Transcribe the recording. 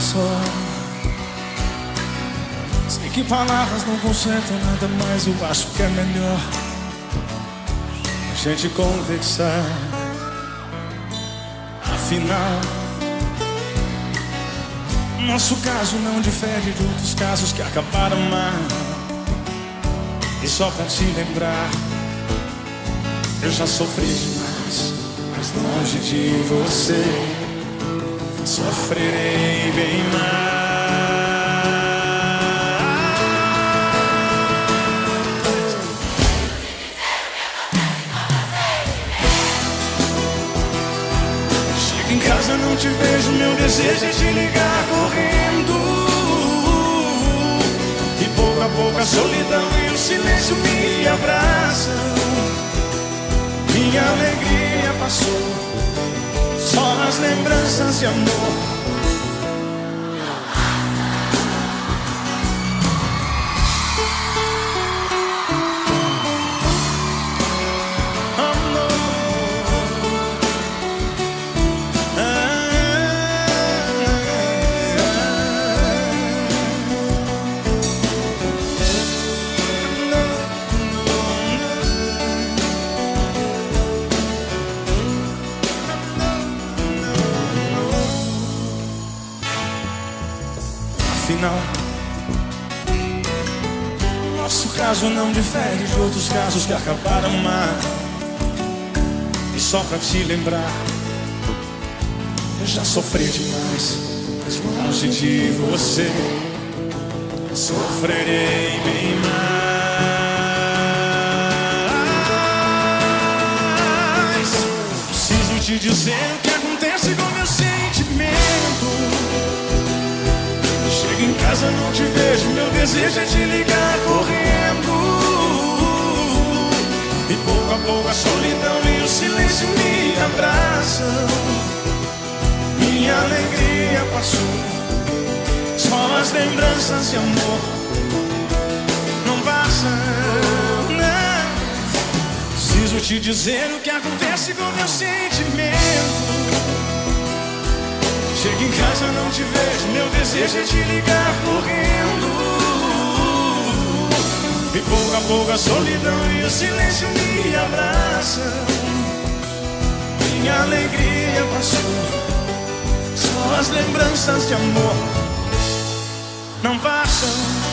só. Sei que palavras não consertam nada mais, eu acho que é melhor A gente conversar. Afinal Nosso caso não difere de outros casos que acabaram mal. E só pra te lembrar Eu já sofri demais Mas longe de você. Sofrerei bem mais Chego em casa, não te vejo, meu desejo é te ligar correndo. E pouco a pouco a solidão e o silêncio me abraçam. Minha alegria passou, só as lembranças de amor. Afinal, nosso caso não difere de outros casos que acabaram mal. E só pra te lembrar, eu já sofri demais, mas longe de você, sofrerei bem mais. Desejo é te ligar correndo. E pouco a pouco a solidão e o silêncio me abraçam. Minha alegria passou, só as lembranças de amor não passam. Não. Preciso te dizer o que acontece com meu sentimento. Chego em casa, não te vejo, meu desejo é te ligar correndo. E pouco a pouco a solidão e o silêncio me abraçam. Minha alegria passou, só as lembranças de amor não passam.